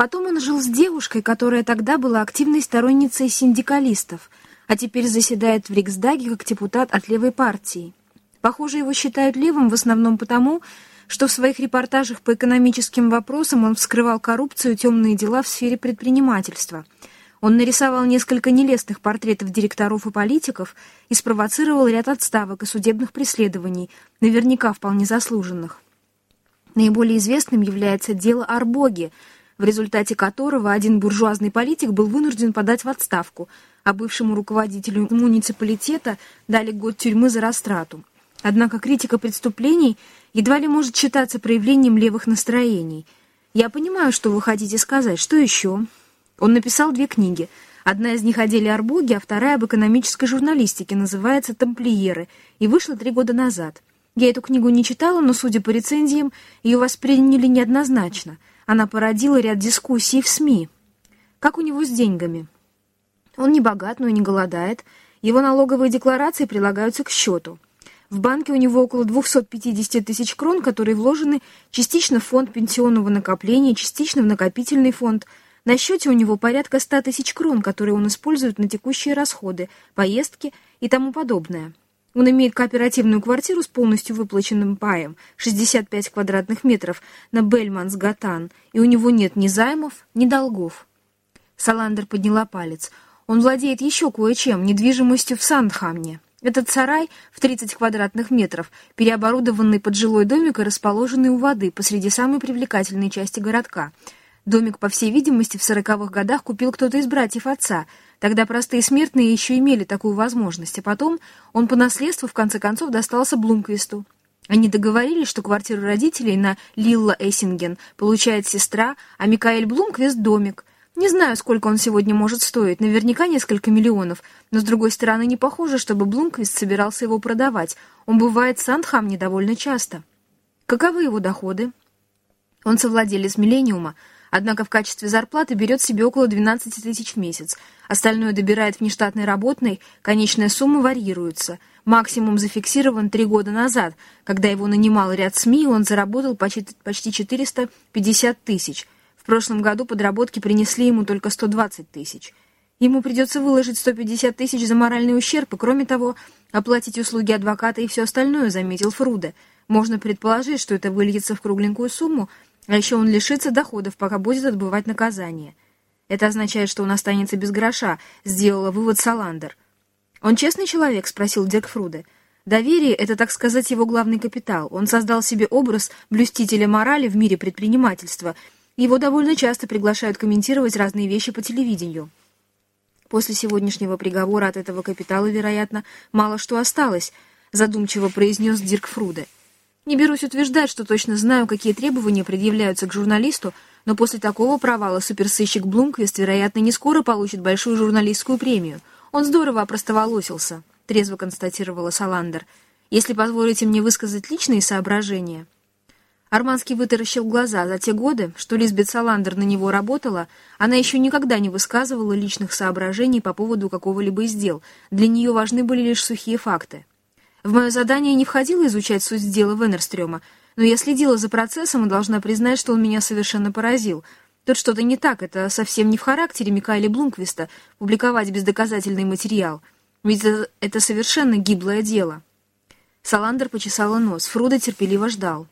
Потом он жил с девушкой, которая тогда была активной сторонницей синдикалистов, а теперь заседает в Риксдаге как депутат от левой партии. Похоже, его считают левым в основном потому, что в своих репортажах по экономическим вопросам он вскрывал коррупцию и темные дела в сфере предпринимательства. Он нарисовал несколько нелестных портретов директоров и политиков и спровоцировал ряд отставок и судебных преследований, наверняка вполне заслуженных. Наиболее известным является дело Арбоги, в результате которого один буржуазный политик был вынужден подать в отставку, а бывшему руководителю муниципалитета дали год тюрьмы за растрату. Однако критика преступлений едва ли может считаться проявлением левых настроений. Я понимаю, что вы хотите сказать. Что еще? Он написал две книги. Одна из них о деле Арбоги, а вторая об экономической журналистике, называется «Тамплиеры», и вышла три года назад. Я эту книгу не читала, но, судя по рецензиям, ее восприняли неоднозначно. Она породила ряд дискуссий в СМИ. Как у него с деньгами? Он не богат, но и не голодает. Его налоговые декларации прилагаются к счету. В банке у него около 250 тысяч крон, которые вложены частично в фонд пенсионного накопления, частично в накопительный фонд. На счете у него порядка 100 тысяч крон, которые он использует на текущие расходы, поездки и тому подобное. Он имеет кооперативную квартиру с полностью выплаченным паем, 65 квадратных метров, на Бельманс-Гатан, и у него нет ни займов, ни долгов. Саландер подняла палец. Он владеет еще кое-чем, недвижимостью в Сандхамне. Этот сарай в 30 квадратных метров, переоборудованный под жилой домик и расположенный у воды посреди самой привлекательной части городка. Домик, по всей видимости, в сороковых годах купил кто-то из братьев отца. Тогда простые смертные еще имели такую возможность, а потом он по наследству в конце концов достался Блумквисту. Они договорились, что квартиру родителей на Лилла Эссинген получает сестра, а Микаэль Блумквист — домик. Не знаю, сколько он сегодня может стоить, наверняка несколько миллионов, но, с другой стороны, не похоже, чтобы Блумквист собирался его продавать. Он бывает в Сандхамне довольно часто. Каковы его доходы? Он совладелец «Миллениума», однако в качестве зарплаты берет себе около 12 тысяч в месяц. Остальное добирает внештатной работной, конечная сумма варьируется. Максимум зафиксирован три года назад, когда его нанимал ряд СМИ, он заработал почти 450 тысяч – в прошлом году подработки принесли ему только 120 тысяч. Ему придется выложить 150 тысяч за моральный ущерб, и, кроме того, оплатить услуги адвоката и все остальное, заметил Фруде. Можно предположить, что это выльется в кругленькую сумму, а еще он лишится доходов, пока будет отбывать наказание. Это означает, что он останется без гроша, сделала вывод Саландер. «Он честный человек?» — спросил Дирк Фруде. Доверие — это, так сказать, его главный капитал. Он создал себе образ блюстителя морали в мире предпринимательства — его довольно часто приглашают комментировать разные вещи по телевидению. После сегодняшнего приговора от этого капитала, вероятно, мало что осталось, задумчиво произнес Дирк Фруде. Не берусь утверждать, что точно знаю, какие требования предъявляются к журналисту, но после такого провала суперсыщик Блумквист, вероятно, не скоро получит большую журналистскую премию. Он здорово опростоволосился, трезво констатировала Саландер. Если позволите мне высказать личные соображения... Арманский вытаращил глаза. За те годы, что Лизбет Саландер на него работала, она еще никогда не высказывала личных соображений по поводу какого-либо из дел. Для нее важны были лишь сухие факты. В мое задание не входило изучать суть дела Веннерстрёма, но я следила за процессом и должна признать, что он меня совершенно поразил. Тут что-то не так, это совсем не в характере Микаэля Блумквиста публиковать бездоказательный материал. Ведь это совершенно гиблое дело. Саландер почесала нос, Фруда терпеливо ждал.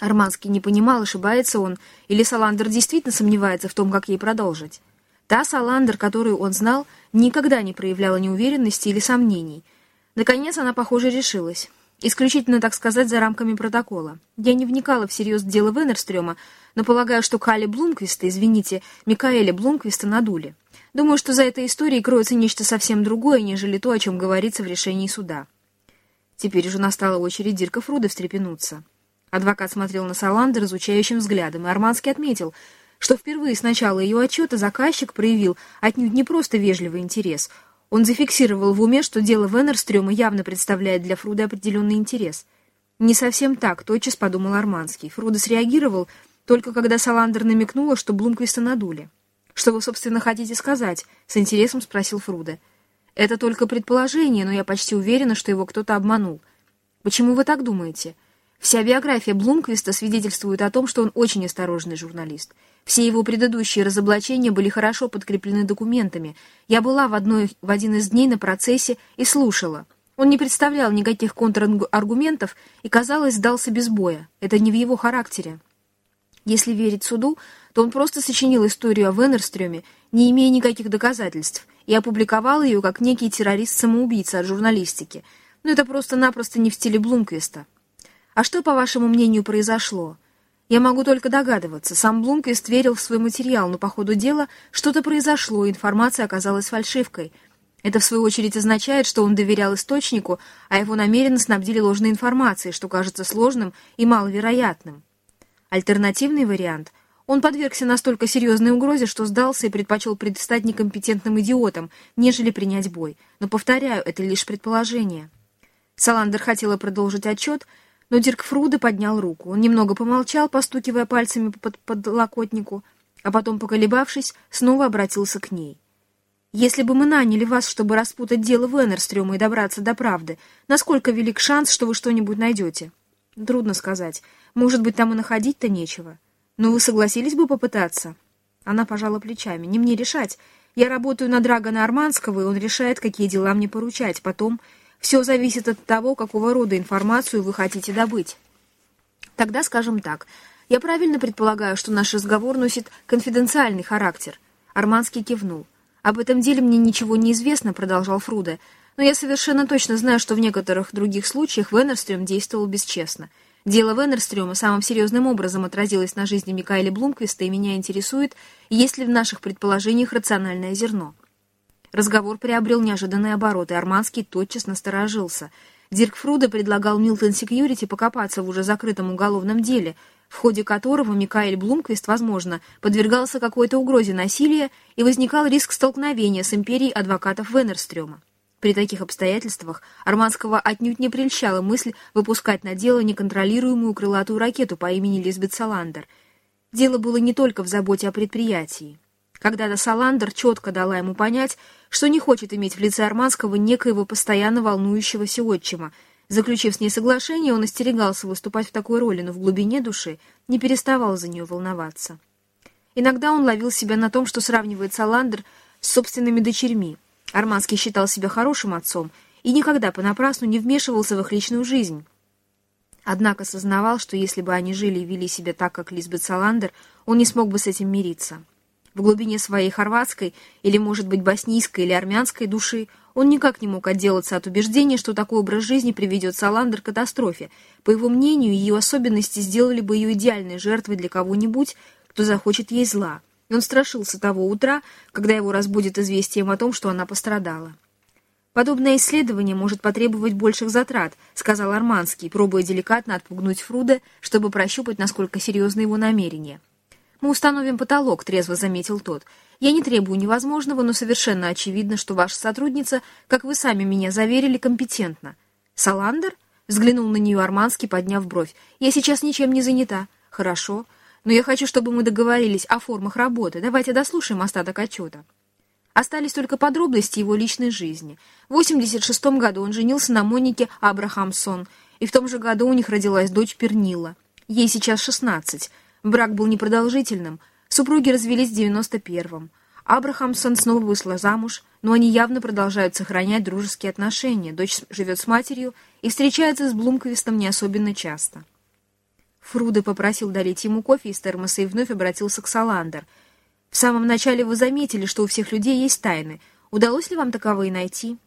Арманский не понимал, ошибается он, или Саландер действительно сомневается в том, как ей продолжить. Та Саландер, которую он знал, никогда не проявляла неуверенности или сомнений. Наконец она, похоже, решилась. Исключительно, так сказать, за рамками протокола. Я не вникала всерьез в дело Венерстрёма, но полагаю, что Кали Блумквиста, извините, Микаэля Блумквиста надули. Думаю, что за этой историей кроется нечто совсем другое, нежели то, о чем говорится в решении суда. Теперь уже настала очередь Дирка Фруда встрепенуться. Адвокат смотрел на Саландер изучающим взглядом, и Арманский отметил, что впервые с начала ее отчета заказчик проявил отнюдь не просто вежливый интерес. Он зафиксировал в уме, что дело Веннерстрёма явно представляет для Фруда определенный интерес. «Не совсем так», — тотчас подумал Арманский. Фруда среагировал только когда Саландер намекнула, что Блумквиста надули. «Что вы, собственно, хотите сказать?» — с интересом спросил Фруда. «Это только предположение, но я почти уверена, что его кто-то обманул». «Почему вы так думаете?» Вся биография Блумквиста свидетельствует о том, что он очень осторожный журналист. Все его предыдущие разоблачения были хорошо подкреплены документами. Я была в, одной, в один из дней на процессе и слушала. Он не представлял никаких контраргументов и, казалось, сдался без боя. Это не в его характере. Если верить суду, то он просто сочинил историю о Венерстрёме, не имея никаких доказательств, и опубликовал ее как некий террорист-самоубийца от журналистики. Но это просто-напросто не в стиле Блумквиста. А что, по вашему мнению, произошло? Я могу только догадываться. Сам Блумквист верил в свой материал, но по ходу дела что-то произошло, и информация оказалась фальшивкой. Это, в свою очередь, означает, что он доверял источнику, а его намеренно снабдили ложной информацией, что кажется сложным и маловероятным. Альтернативный вариант — он подвергся настолько серьезной угрозе, что сдался и предпочел предстать некомпетентным идиотом, нежели принять бой. Но, повторяю, это лишь предположение. Саландер хотела продолжить отчет, но Дирк Фруде поднял руку. Он немного помолчал, постукивая пальцами под подлокотнику, а потом, поколебавшись, снова обратился к ней. «Если бы мы наняли вас, чтобы распутать дело Венерстрёма и добраться до правды, насколько велик шанс, что вы что-нибудь найдете?» «Трудно сказать. Может быть, там и находить-то нечего». «Но вы согласились бы попытаться?» Она пожала плечами. «Не мне решать. Я работаю на Драгона Арманского, и он решает, какие дела мне поручать. Потом все зависит от того, какого рода информацию вы хотите добыть. Тогда скажем так. Я правильно предполагаю, что наш разговор носит конфиденциальный характер?» Арманский кивнул. «Об этом деле мне ничего не известно», — продолжал Фруде. «Но я совершенно точно знаю, что в некоторых других случаях Венерстрём действовал бесчестно». Дело Венерстрёма самым серьезным образом отразилось на жизни Микаэля Блумквиста, и меня интересует, есть ли в наших предположениях рациональное зерно. Разговор приобрел неожиданные обороты, Арманский тотчас насторожился. Дирк Фруда предлагал Милтон Секьюрити покопаться в уже закрытом уголовном деле, в ходе которого Микаэль Блумквист, возможно, подвергался какой-то угрозе насилия и возникал риск столкновения с империей адвокатов Венерстрёма. При таких обстоятельствах Арманского отнюдь не прельщала мысль выпускать на дело неконтролируемую крылатую ракету по имени Лизбет Саландер. Дело было не только в заботе о предприятии. Когда-то Саландер четко дала ему понять, что не хочет иметь в лице Арманского некоего постоянно волнующегося отчима. Заключив с ней соглашение, он остерегался выступать в такой роли, но в глубине души не переставал за нее волноваться. Иногда он ловил себя на том, что сравнивает Саландер с собственными дочерьми — Арманский считал себя хорошим отцом и никогда понапрасну не вмешивался в их личную жизнь. Однако сознавал, что если бы они жили и вели себя так, как Лизбет Саландер, он не смог бы с этим мириться. В глубине своей хорватской или, может быть, боснийской или армянской души он никак не мог отделаться от убеждения, что такой образ жизни приведет Саландер к катастрофе. По его мнению, ее особенности сделали бы ее идеальной жертвой для кого-нибудь, кто захочет ей зла. Он страшился того утра, когда его разбудит известием о том, что она пострадала. «Подобное исследование может потребовать больших затрат», — сказал Арманский, пробуя деликатно отпугнуть Фруда, чтобы прощупать, насколько серьезны его намерения. «Мы установим потолок», — трезво заметил тот. «Я не требую невозможного, но совершенно очевидно, что ваша сотрудница, как вы сами меня заверили, компетентна». «Саландер?» — взглянул на нее Арманский, подняв бровь. «Я сейчас ничем не занята». «Хорошо. Но я хочу, чтобы мы договорились о формах работы. Давайте дослушаем остаток отчета. Остались только подробности его личной жизни. В 86 году он женился на Монике Абрахамсон, и в том же году у них родилась дочь Пернила. Ей сейчас 16. Брак был непродолжительным. Супруги развелись в 91-м. Абрахамсон снова вышла замуж, но они явно продолжают сохранять дружеские отношения. Дочь живет с матерью и встречается с Блумквистом не особенно часто. Фруда попросил долить ему кофе из термоса и вновь обратился к Саландер. «В самом начале вы заметили, что у всех людей есть тайны. Удалось ли вам таковые найти?»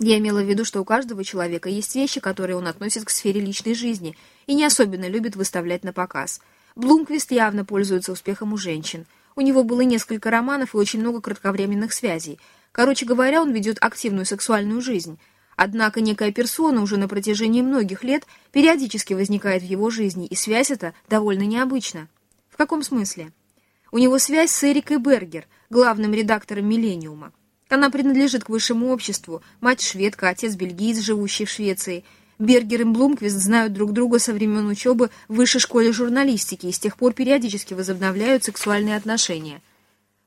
Я имела в виду, что у каждого человека есть вещи, которые он относит к сфере личной жизни и не особенно любит выставлять на показ. Блумквист явно пользуется успехом у женщин. У него было несколько романов и очень много кратковременных связей. Короче говоря, он ведет активную сексуальную жизнь. Однако некая персона уже на протяжении многих лет периодически возникает в его жизни, и связь эта довольно необычна. В каком смысле? У него связь с Эрикой Бергер, главным редактором «Миллениума». Она принадлежит к высшему обществу, мать шведка, отец бельгиец, живущий в Швеции. Бергер и Блумквист знают друг друга со времен учебы в высшей школе журналистики и с тех пор периодически возобновляют сексуальные отношения.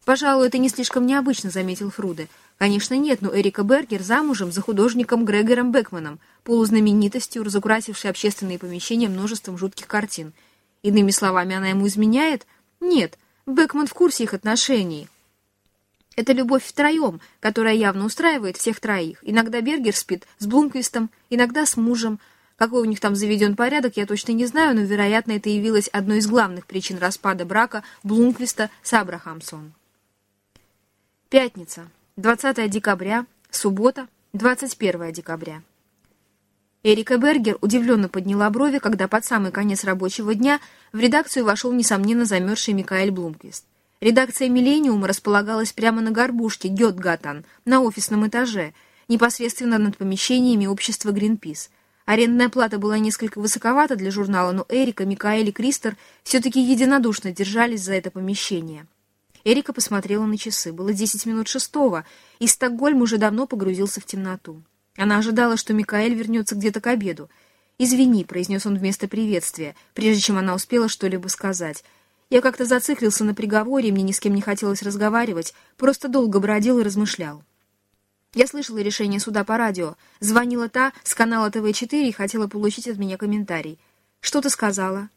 «Пожалуй, это не слишком необычно», — заметил Фруде. Конечно, нет, но Эрика Бергер замужем за художником Грегором Бекманом, полузнаменитостью, разукрасившей общественные помещения множеством жутких картин. Иными словами, она ему изменяет? Нет, Бекман в курсе их отношений. Это любовь втроем, которая явно устраивает всех троих. Иногда Бергер спит с Блумквистом, иногда с мужем. Какой у них там заведен порядок, я точно не знаю, но, вероятно, это явилось одной из главных причин распада брака Блумквиста с Абрахамсон. Пятница, 20 декабря, суббота, 21 декабря. Эрика Бергер удивленно подняла брови, когда под самый конец рабочего дня в редакцию вошел, несомненно, замерзший Микаэль Блумквист. Редакция «Миллениума» располагалась прямо на горбушке Гетгатан, на офисном этаже, непосредственно над помещениями общества «Гринпис». Арендная плата была несколько высоковата для журнала, но Эрика, Микаэль и Кристер все-таки единодушно держались за это помещение. Эрика посмотрела на часы. Было десять минут шестого, и Стокгольм уже давно погрузился в темноту. Она ожидала, что Микаэль вернется где-то к обеду. «Извини», — произнес он вместо приветствия, прежде чем она успела что-либо сказать. Я как-то зациклился на приговоре, мне ни с кем не хотелось разговаривать, просто долго бродил и размышлял. Я слышала решение суда по радио. Звонила та с канала ТВ-4 и хотела получить от меня комментарий. Что ты сказала?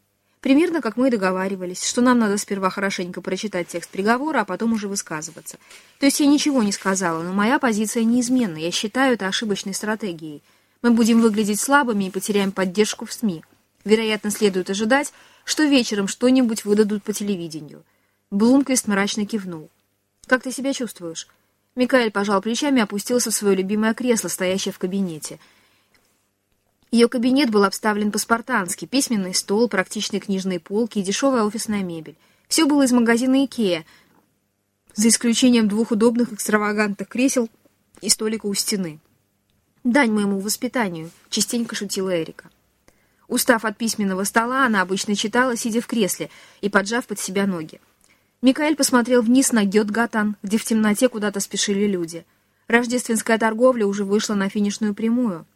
Примерно как мы и договаривались, что нам надо сперва хорошенько прочитать текст приговора, а потом уже высказываться. То есть я ничего не сказала, но моя позиция неизменна. Я считаю это ошибочной стратегией. Мы будем выглядеть слабыми и потеряем поддержку в СМИ. Вероятно, следует ожидать, что вечером что-нибудь выдадут по телевидению. Блумквист мрачно кивнул. «Как ты себя чувствуешь?» Микаэль пожал плечами и опустился в свое любимое кресло, стоящее в кабинете. Ее кабинет был обставлен по-спартански. Письменный стол, практичные книжные полки и дешевая офисная мебель. Все было из магазина Икея, за исключением двух удобных экстравагантных кресел и столика у стены. «Дань моему воспитанию», — частенько шутила Эрика. Устав от письменного стола, она обычно читала, сидя в кресле и поджав под себя ноги. Микаэль посмотрел вниз на Гетгатан, где в темноте куда-то спешили люди. Рождественская торговля уже вышла на финишную прямую.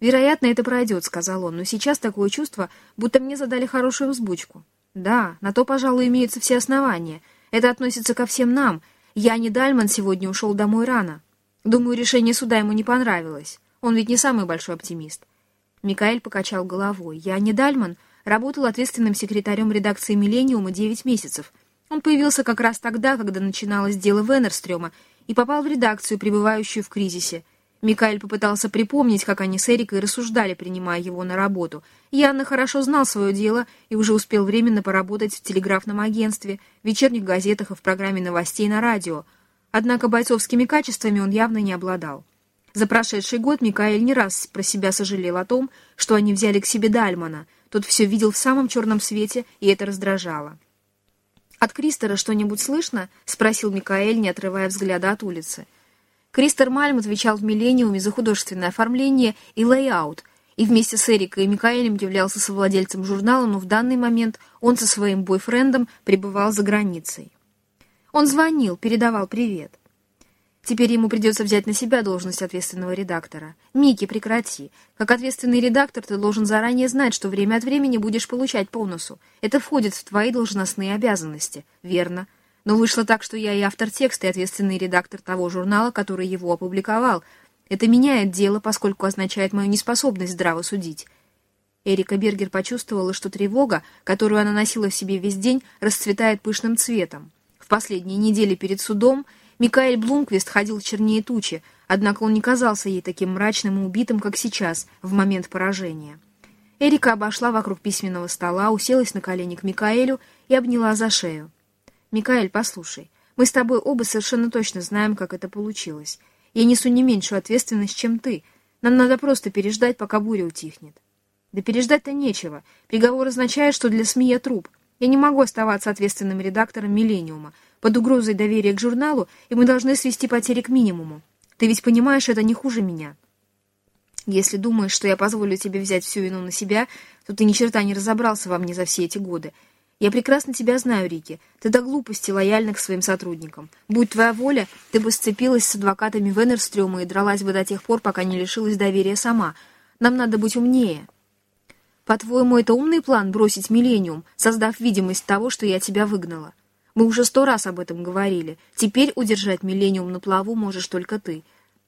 «Вероятно, это пройдет», — сказал он, — «но сейчас такое чувство, будто мне задали хорошую взбучку». «Да, на то, пожалуй, имеются все основания. Это относится ко всем нам. Я не Дальман сегодня ушел домой рано. Думаю, решение суда ему не понравилось. Он ведь не самый большой оптимист. Микаэль покачал головой. «Я не Дальман. Работал ответственным секретарем редакции «Миллениума» 9 месяцев. Он появился как раз тогда, когда начиналось дело Венерстрёма, и попал в редакцию, пребывающую в кризисе. Микаэль попытался припомнить, как они с Эрикой рассуждали, принимая его на работу. Янне хорошо знал свое дело и уже успел временно поработать в телеграфном агентстве, в вечерних газетах и в программе новостей на радио. Однако бойцовскими качествами он явно не обладал. За прошедший год Микаэль не раз про себя сожалел о том, что они взяли к себе Дальмана. Тот все видел в самом черном свете, и это раздражало. «От Кристера что-нибудь слышно?» — спросил Микаэль, не отрывая взгляда от улицы. Кристер Мальм отвечал в «Миллениуме» за художественное оформление и layout, и вместе с Эрикой и Микаэлем являлся совладельцем журнала, но в данный момент он со своим бойфрендом пребывал за границей. Он звонил, передавал привет. Теперь ему придется взять на себя должность ответственного редактора. Микки, прекрати. Как ответственный редактор ты должен заранее знать, что время от времени будешь получать по носу. Это входит в твои должностные обязанности. Верно. Но вышло так, что я и автор текста, и ответственный редактор того журнала, который его опубликовал. Это меняет дело, поскольку означает мою неспособность здраво судить. Эрика Бергер почувствовала, что тревога, которую она носила в себе весь день, расцветает пышным цветом. В последние недели перед судом Микаэль Блумквист ходил чернее тучи, однако он не казался ей таким мрачным и убитым, как сейчас, в момент поражения. Эрика обошла вокруг письменного стола, уселась на колени к Микаэлю и обняла за шею. «Микаэль, послушай, мы с тобой оба совершенно точно знаем, как это получилось. Я несу не меньшую ответственность, чем ты. Нам надо просто переждать, пока буря утихнет». «Да переждать-то нечего. Приговор означает, что для СМИ я труп. Я не могу оставаться ответственным редактором «Миллениума», под угрозой доверия к журналу, и мы должны свести потери к минимуму. Ты ведь понимаешь, это не хуже меня. Если думаешь, что я позволю тебе взять всю вину на себя, то ты ни черта не разобрался во мне за все эти годы. Я прекрасно тебя знаю, Рики. Ты до глупости лояльна к своим сотрудникам. Будь твоя воля, ты бы сцепилась с адвокатами Венерстрёма и дралась бы до тех пор, пока не лишилась доверия сама. Нам надо быть умнее. По-твоему, это умный план бросить Миллениум, создав видимость того, что я тебя выгнала? Мы уже сто раз об этом говорили. Теперь удержать Миллениум на плаву можешь только ты.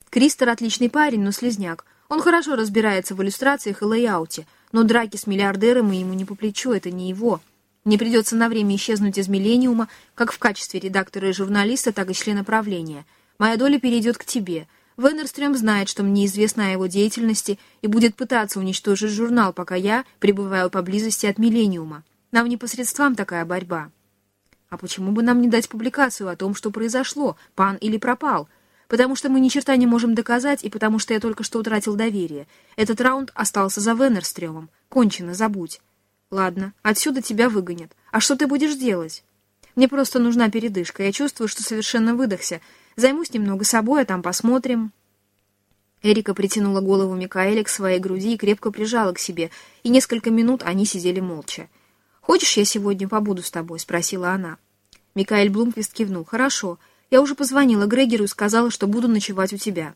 Кристер отличный парень, но слезняк. Он хорошо разбирается в иллюстрациях и лейауте, но драки с миллиардером и ему не по плечу, это не его. Мне придется на время исчезнуть из «Миллениума», как в качестве редактора и журналиста, так и члена правления. Моя доля перейдет к тебе. Веннерстрём знает, что мне известно о его деятельности и будет пытаться уничтожить журнал, пока я пребываю поблизости от «Миллениума». Нам не посредством такая борьба. А почему бы нам не дать публикацию о том, что произошло, пан или пропал? Потому что мы ни черта не можем доказать, и потому что я только что утратил доверие. Этот раунд остался за Веннерстрёмом. Кончено, забудь. Ладно, отсюда тебя выгонят. А что ты будешь делать? Мне просто нужна передышка. Я чувствую, что совершенно выдохся. Займусь немного собой, а там посмотрим. Эрика притянула голову Микаэля к своей груди и крепко прижала к себе, и несколько минут они сидели молча. «Хочешь, я сегодня побуду с тобой?» — спросила она. Микаэль Блумквист кивнул. «Хорошо. Я уже позвонила Грегеру и сказала, что буду ночевать у тебя.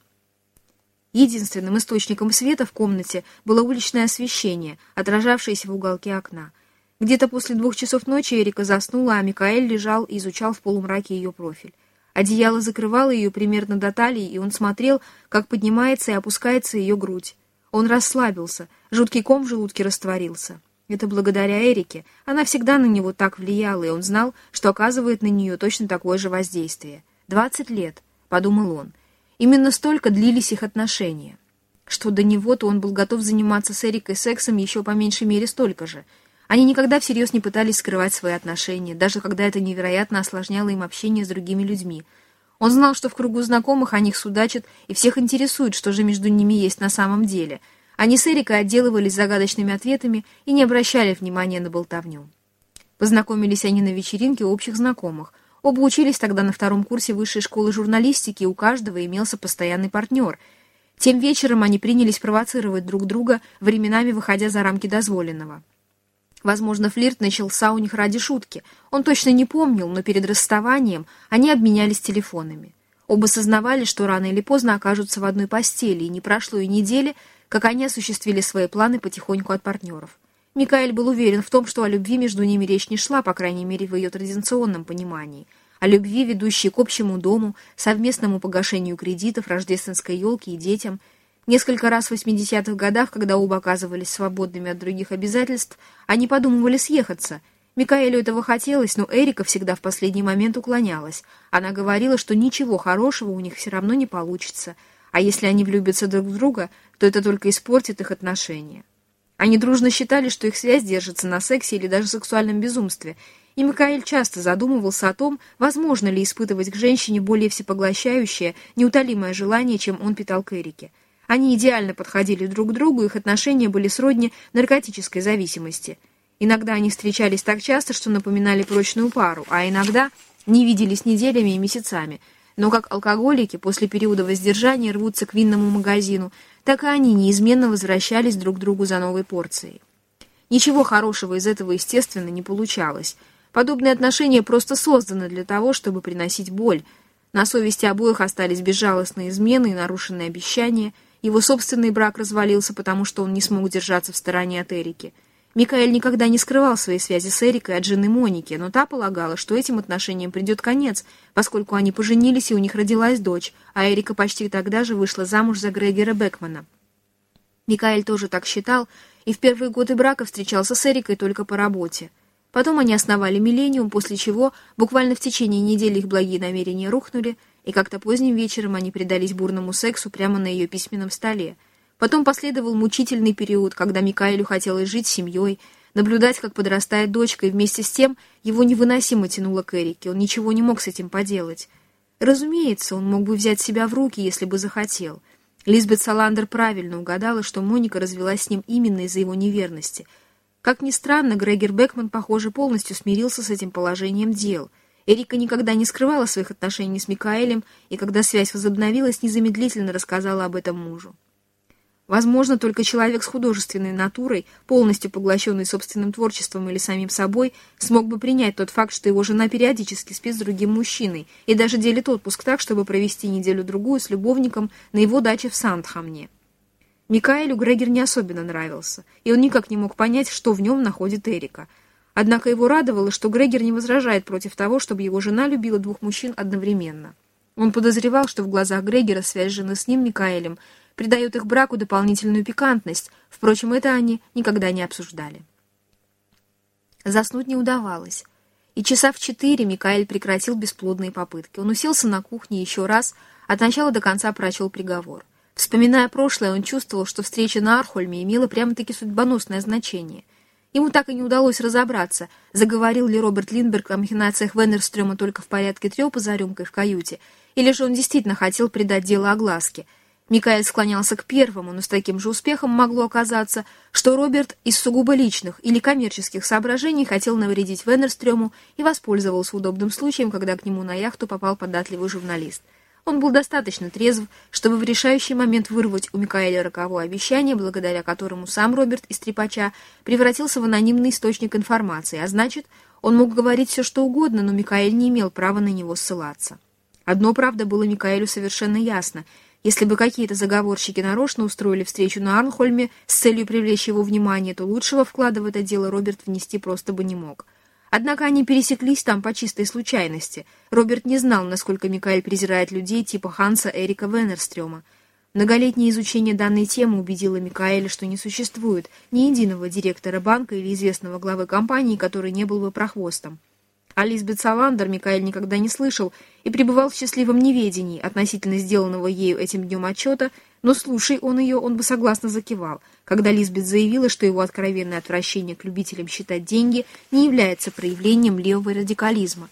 Единственным источником света в комнате было уличное освещение, отражавшееся в уголке окна. Где-то после двух часов ночи Эрика заснула, а Микаэль лежал и изучал в полумраке ее профиль. Одеяло закрывало ее примерно до талии, и он смотрел, как поднимается и опускается ее грудь. Он расслабился, жуткий ком в желудке растворился. Это благодаря Эрике. Она всегда на него так влияла, и он знал, что оказывает на нее точно такое же воздействие. «Двадцать лет», — подумал он. Именно столько длились их отношения. Что до него, то он был готов заниматься с Эрикой сексом еще по меньшей мере столько же. Они никогда всерьез не пытались скрывать свои отношения, даже когда это невероятно осложняло им общение с другими людьми. Он знал, что в кругу знакомых о них судачат, и всех интересует, что же между ними есть на самом деле — они с Эрикой отделывались загадочными ответами и не обращали внимания на болтовню. Познакомились они на вечеринке общих знакомых. Оба учились тогда на втором курсе высшей школы журналистики, и у каждого имелся постоянный партнер. Тем вечером они принялись провоцировать друг друга, временами выходя за рамки дозволенного. Возможно, флирт начался у них ради шутки. Он точно не помнил, но перед расставанием они обменялись телефонами. Оба сознавали, что рано или поздно окажутся в одной постели, и не прошло и недели, как они осуществили свои планы потихоньку от партнеров. Микаэль был уверен в том, что о любви между ними речь не шла, по крайней мере, в ее традиционном понимании. О любви, ведущей к общему дому, совместному погашению кредитов, рождественской елки и детям. Несколько раз в 80-х годах, когда оба оказывались свободными от других обязательств, они подумывали съехаться. Микаэлю этого хотелось, но Эрика всегда в последний момент уклонялась. Она говорила, что ничего хорошего у них все равно не получится – а если они влюбятся друг в друга, то это только испортит их отношения. Они дружно считали, что их связь держится на сексе или даже сексуальном безумстве, и Микаэль часто задумывался о том, возможно ли испытывать к женщине более всепоглощающее, неутолимое желание, чем он питал к Эрике. Они идеально подходили друг к другу, их отношения были сродни наркотической зависимости. Иногда они встречались так часто, что напоминали прочную пару, а иногда не виделись неделями и месяцами – но как алкоголики после периода воздержания рвутся к винному магазину, так и они неизменно возвращались друг к другу за новой порцией. Ничего хорошего из этого, естественно, не получалось. Подобные отношения просто созданы для того, чтобы приносить боль. На совести обоих остались безжалостные измены и нарушенные обещания. Его собственный брак развалился, потому что он не смог держаться в стороне от Эрики – Микаэль никогда не скрывал своей связи с Эрикой от жены Моники, но та полагала, что этим отношениям придет конец, поскольку они поженились и у них родилась дочь, а Эрика почти тогда же вышла замуж за Грегера Бекмана. Микаэль тоже так считал, и в первые годы брака встречался с Эрикой только по работе. Потом они основали «Миллениум», после чего буквально в течение недели их благие намерения рухнули, и как-то поздним вечером они предались бурному сексу прямо на ее письменном столе — Потом последовал мучительный период, когда Микаэлю хотелось жить с семьей, наблюдать, как подрастает дочка, и вместе с тем его невыносимо тянуло к Эрике, он ничего не мог с этим поделать. Разумеется, он мог бы взять себя в руки, если бы захотел. Лизбет Саландер правильно угадала, что Моника развелась с ним именно из-за его неверности. Как ни странно, Грегер Бекман, похоже, полностью смирился с этим положением дел. Эрика никогда не скрывала своих отношений с Микаэлем, и когда связь возобновилась, незамедлительно рассказала об этом мужу. Возможно, только человек с художественной натурой, полностью поглощенный собственным творчеством или самим собой, смог бы принять тот факт, что его жена периодически спит с другим мужчиной и даже делит отпуск так, чтобы провести неделю-другую с любовником на его даче в Сандхамне. Микаэлю Грегер не особенно нравился, и он никак не мог понять, что в нем находит Эрика. Однако его радовало, что Грегер не возражает против того, чтобы его жена любила двух мужчин одновременно. Он подозревал, что в глазах Грегера связь жены с ним, Микаэлем, придает их браку дополнительную пикантность, впрочем, это они никогда не обсуждали. Заснуть не удавалось, и часа в четыре Микаэль прекратил бесплодные попытки. Он уселся на кухне еще раз, от начала до конца прочел приговор. Вспоминая прошлое, он чувствовал, что встреча на Архольме имела прямо-таки судьбоносное значение — Ему так и не удалось разобраться, заговорил ли Роберт Линдберг о махинациях Веннерстрёма только в порядке трёпа за рюмкой в каюте, или же он действительно хотел придать дело огласке. Микаэль склонялся к первому, но с таким же успехом могло оказаться, что Роберт из сугубо личных или коммерческих соображений хотел навредить Веннерстрёму и воспользовался удобным случаем, когда к нему на яхту попал податливый журналист — он был достаточно трезв, чтобы в решающий момент вырвать у Микаэля роковое обещание, благодаря которому сам Роберт из трепача превратился в анонимный источник информации, а значит, он мог говорить все, что угодно, но Микаэль не имел права на него ссылаться. Одно, правда, было Микаэлю совершенно ясно. Если бы какие-то заговорщики нарочно устроили встречу на Арнхольме с целью привлечь его внимание, то лучшего вклада в это дело Роберт внести просто бы не мог. Однако они пересеклись там по чистой случайности. Роберт не знал, насколько Микаэль презирает людей типа Ханса Эрика Веннерстрёма. Многолетнее изучение данной темы убедило Микаэля, что не существует ни единого директора банка или известного главы компании, который не был бы прохвостом. О Лизбет Саландер Микаэль никогда не слышал и пребывал в счастливом неведении относительно сделанного ею этим днем отчета, но слушай он ее, он бы согласно закивал, когда Лизбет заявила, что его откровенное отвращение к любителям считать деньги не является проявлением левого радикализма.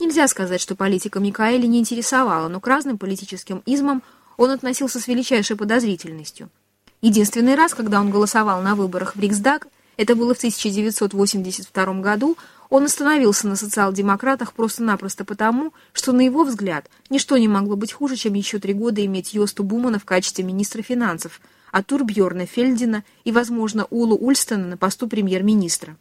Нельзя сказать, что политика Микаэля не интересовала, но к разным политическим измам он относился с величайшей подозрительностью. Единственный раз, когда он голосовал на выборах в Риксдаг, это было в 1982 году, он остановился на социал-демократах просто-напросто потому, что, на его взгляд, ничто не могло быть хуже, чем еще три года иметь Йосту Бумана в качестве министра финансов, а Турбьерна Фельдина и, возможно, Улу Ульстона на посту премьер-министра.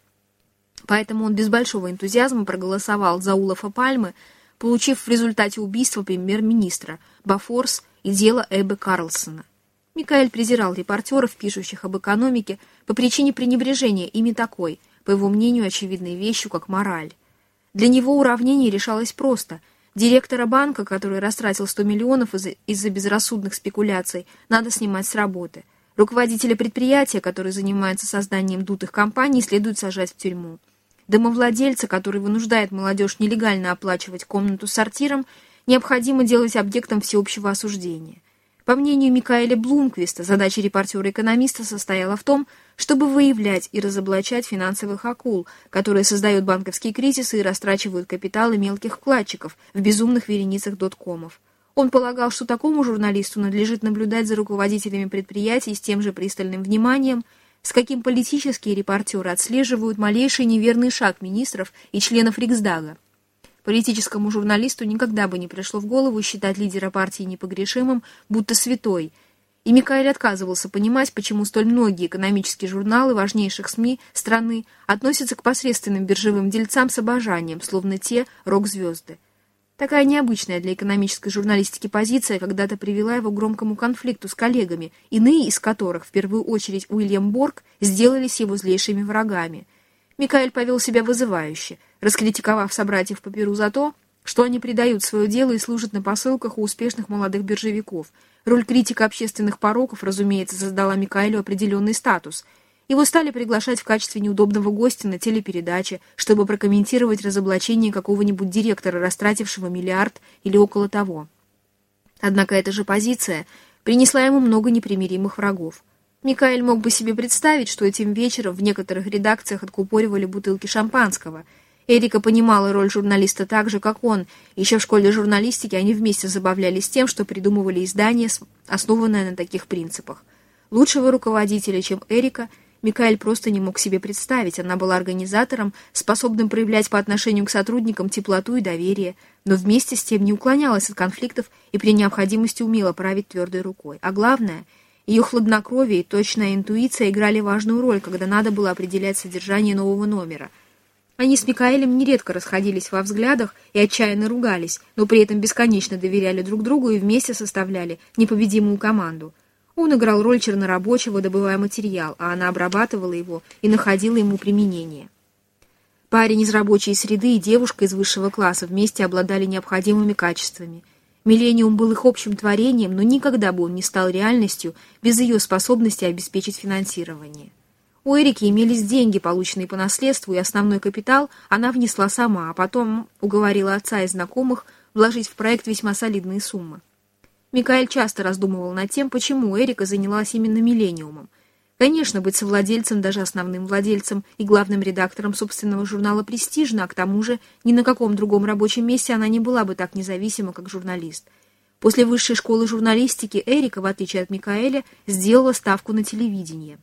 Поэтому он без большого энтузиазма проголосовал за Улафа Пальмы, получив в результате убийства премьер-министра Бафорс и дело Эббе Карлсона. Микаэль презирал репортеров, пишущих об экономике, по причине пренебрежения ими такой – по его мнению, очевидной вещью, как мораль. Для него уравнение решалось просто. Директора банка, который растратил 100 миллионов из-за из безрассудных спекуляций, надо снимать с работы. Руководителя предприятия, который занимается созданием дутых компаний, следует сажать в тюрьму. Домовладельца, который вынуждает молодежь нелегально оплачивать комнату с сортиром, необходимо делать объектом всеобщего осуждения. По мнению Микаэля Блумквиста, задача репортера-экономиста состояла в том, чтобы выявлять и разоблачать финансовых акул, которые создают банковские кризисы и растрачивают капиталы мелких вкладчиков в безумных вереницах доткомов. Он полагал, что такому журналисту надлежит наблюдать за руководителями предприятий с тем же пристальным вниманием, с каким политические репортеры отслеживают малейший неверный шаг министров и членов Риксдага. Политическому журналисту никогда бы не пришло в голову считать лидера партии непогрешимым, будто святой. И Микаэль отказывался понимать, почему столь многие экономические журналы важнейших СМИ страны относятся к посредственным биржевым дельцам с обожанием, словно те рок-звезды. Такая необычная для экономической журналистики позиция когда-то привела его к громкому конфликту с коллегами, иные из которых, в первую очередь Уильям Борг, сделались его злейшими врагами. Микаэль повел себя вызывающе – раскритиковав собратьев по Перу за то, что они предают свое дело и служат на посылках у успешных молодых биржевиков. Роль критика общественных пороков, разумеется, создала Микаэлю определенный статус. Его стали приглашать в качестве неудобного гостя на телепередаче, чтобы прокомментировать разоблачение какого-нибудь директора, растратившего миллиард или около того. Однако эта же позиция принесла ему много непримиримых врагов. Микаэль мог бы себе представить, что этим вечером в некоторых редакциях откупоривали бутылки шампанского – Эрика понимала роль журналиста так же, как он. Еще в школе журналистики они вместе забавлялись тем, что придумывали издание, основанное на таких принципах. Лучшего руководителя, чем Эрика, Микаэль просто не мог себе представить. Она была организатором, способным проявлять по отношению к сотрудникам теплоту и доверие, но вместе с тем не уклонялась от конфликтов и при необходимости умела править твердой рукой. А главное, ее хладнокровие и точная интуиция играли важную роль, когда надо было определять содержание нового номера – они с Микаэлем нередко расходились во взглядах и отчаянно ругались, но при этом бесконечно доверяли друг другу и вместе составляли непобедимую команду. Он играл роль чернорабочего, добывая материал, а она обрабатывала его и находила ему применение. Парень из рабочей среды и девушка из высшего класса вместе обладали необходимыми качествами. Миллениум был их общим творением, но никогда бы он не стал реальностью без ее способности обеспечить финансирование. У Эрики имелись деньги, полученные по наследству, и основной капитал она внесла сама, а потом уговорила отца и знакомых вложить в проект весьма солидные суммы. Микаэль часто раздумывал над тем, почему Эрика занялась именно «Миллениумом», Конечно, быть совладельцем, даже основным владельцем и главным редактором собственного журнала престижно, а к тому же ни на каком другом рабочем месте она не была бы так независима, как журналист. После высшей школы журналистики Эрика, в отличие от Микаэля, сделала ставку на телевидение.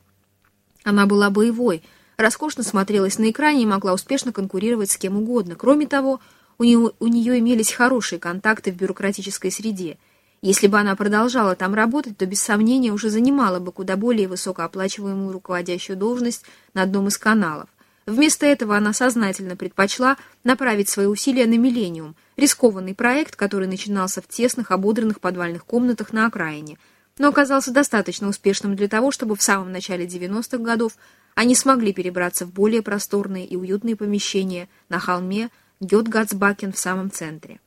Она была боевой, роскошно смотрелась на экране и могла успешно конкурировать с кем угодно. Кроме того, у нее, у нее имелись хорошие контакты в бюрократической среде – если бы она продолжала там работать, то без сомнения уже занимала бы куда более высокооплачиваемую руководящую должность на одном из каналов. Вместо этого она сознательно предпочла направить свои усилия на «Миллениум», рискованный проект, который начинался в тесных, ободренных подвальных комнатах на окраине, но оказался достаточно успешным для того, чтобы в самом начале 90-х годов они смогли перебраться в более просторные и уютные помещения на холме Гетгацбакен в самом центре.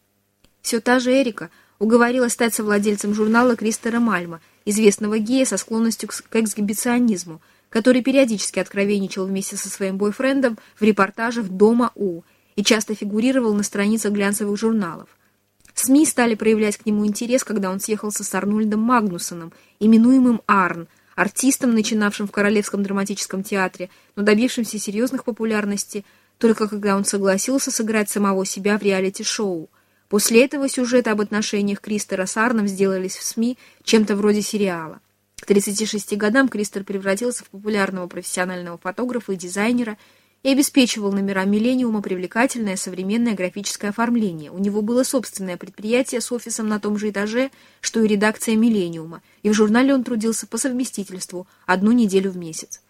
Все та же Эрика – уговорила стать совладельцем журнала Кристера Мальма, известного гея со склонностью к эксгибиционизму, который периодически откровенничал вместе со своим бойфрендом в репортажах «Дома У» и часто фигурировал на страницах глянцевых журналов. СМИ стали проявлять к нему интерес, когда он съехался с Арнольдом Магнусоном, именуемым Арн, артистом, начинавшим в Королевском драматическом театре, но добившимся серьезных популярности, только когда он согласился сыграть самого себя в реалити-шоу. После этого сюжеты об отношениях Кристера с Арном сделались в СМИ чем-то вроде сериала. К 36 годам Кристер превратился в популярного профессионального фотографа и дизайнера и обеспечивал номера «Миллениума» привлекательное современное графическое оформление. У него было собственное предприятие с офисом на том же этаже, что и редакция «Миллениума», и в журнале он трудился по совместительству одну неделю в месяц.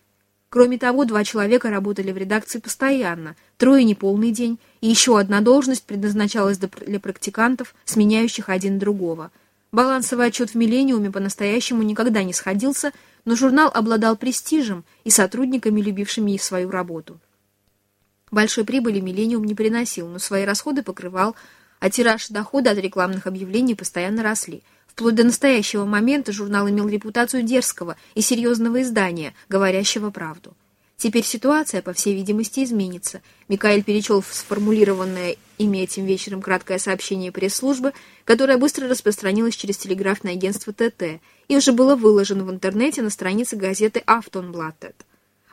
Кроме того, два человека работали в редакции постоянно, трое неполный день, и еще одна должность предназначалась для практикантов, сменяющих один другого. Балансовый отчет в «Миллениуме» по-настоящему никогда не сходился, но журнал обладал престижем и сотрудниками, любившими свою работу. Большой прибыли «Миллениум» не приносил, но свои расходы покрывал, а тираж дохода от рекламных объявлений постоянно росли – Вплоть до настоящего момента журнал имел репутацию дерзкого и серьезного издания, говорящего правду. Теперь ситуация, по всей видимости, изменится. Микаэль перечел сформулированное ими этим вечером краткое сообщение пресс-службы, которое быстро распространилось через телеграфное агентство ТТ и уже было выложено в интернете на странице газеты «Автонблаттед».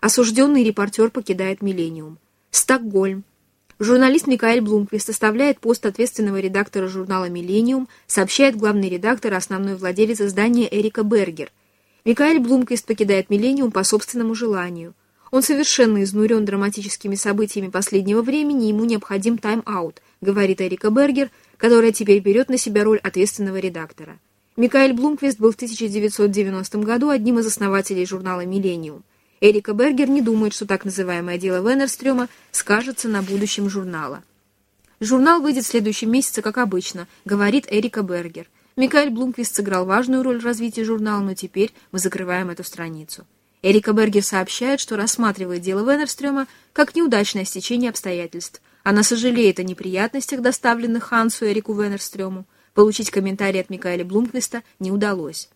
Осужденный репортер покидает «Миллениум». Стокгольм, Журналист Микаэль Блумквист составляет пост ответственного редактора журнала «Миллениум», сообщает главный редактор основной владелец издания Эрика Бергер. Микаэль Блумквист покидает «Миллениум» по собственному желанию. Он совершенно изнурен драматическими событиями последнего времени, ему необходим тайм-аут, говорит Эрика Бергер, которая теперь берет на себя роль ответственного редактора. Микаэль Блумквист был в 1990 году одним из основателей журнала «Миллениум». Эрика Бергер не думает, что так называемое дело Веннерстрёма скажется на будущем журнала. Журнал выйдет в следующем месяце, как обычно, говорит Эрика Бергер. Микаэль Блумквист сыграл важную роль в развитии журнала, но теперь мы закрываем эту страницу. Эрика Бергер сообщает, что рассматривает дело Веннерстрёма как неудачное стечение обстоятельств. Она сожалеет о неприятностях, доставленных Хансу Эрику Веннерстрёму. Получить комментарий от Микаэля Блумквиста не удалось.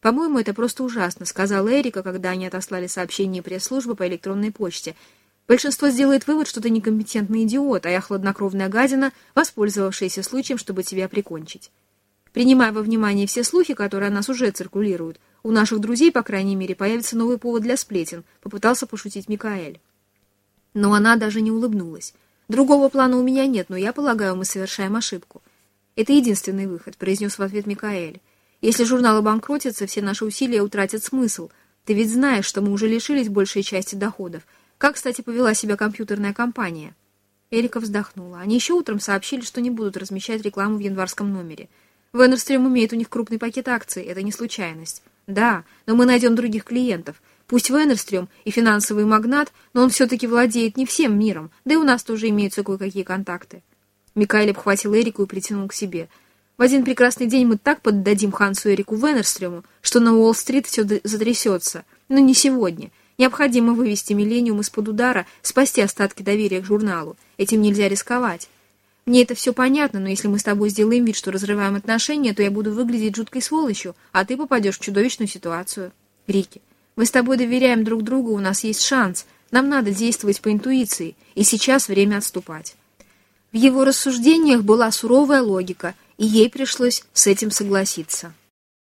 «По-моему, это просто ужасно», — сказала Эрика, когда они отослали сообщение пресс-службы по электронной почте. «Большинство сделает вывод, что ты некомпетентный идиот, а я хладнокровная гадина, воспользовавшаяся случаем, чтобы тебя прикончить. Принимая во внимание все слухи, которые о нас уже циркулируют, у наших друзей, по крайней мере, появится новый повод для сплетен», — попытался пошутить Микаэль. Но она даже не улыбнулась. «Другого плана у меня нет, но я полагаю, мы совершаем ошибку». «Это единственный выход», — произнес в ответ Микаэль. Если журнал обанкротится, все наши усилия утратят смысл. Ты ведь знаешь, что мы уже лишились большей части доходов. Как, кстати, повела себя компьютерная компания?» Эрика вздохнула. Они еще утром сообщили, что не будут размещать рекламу в январском номере. Венерстрем имеет у них крупный пакет акций, это не случайность. Да, но мы найдем других клиентов. Пусть Венерстрем и финансовый магнат, но он все-таки владеет не всем миром, да и у нас тоже имеются кое-какие контакты. Микаэль обхватил Эрику и притянул к себе – в один прекрасный день мы так поддадим Хансу Эрику Венерстрему, что на Уолл-стрит все затрясется. Но не сегодня. Необходимо вывести «Миллениум» из-под удара, спасти остатки доверия к журналу. Этим нельзя рисковать. Мне это все понятно, но если мы с тобой сделаем вид, что разрываем отношения, то я буду выглядеть жуткой сволочью, а ты попадешь в чудовищную ситуацию. Рики, мы с тобой доверяем друг другу, у нас есть шанс. Нам надо действовать по интуиции, и сейчас время отступать. В его рассуждениях была суровая логика, и ей пришлось с этим согласиться.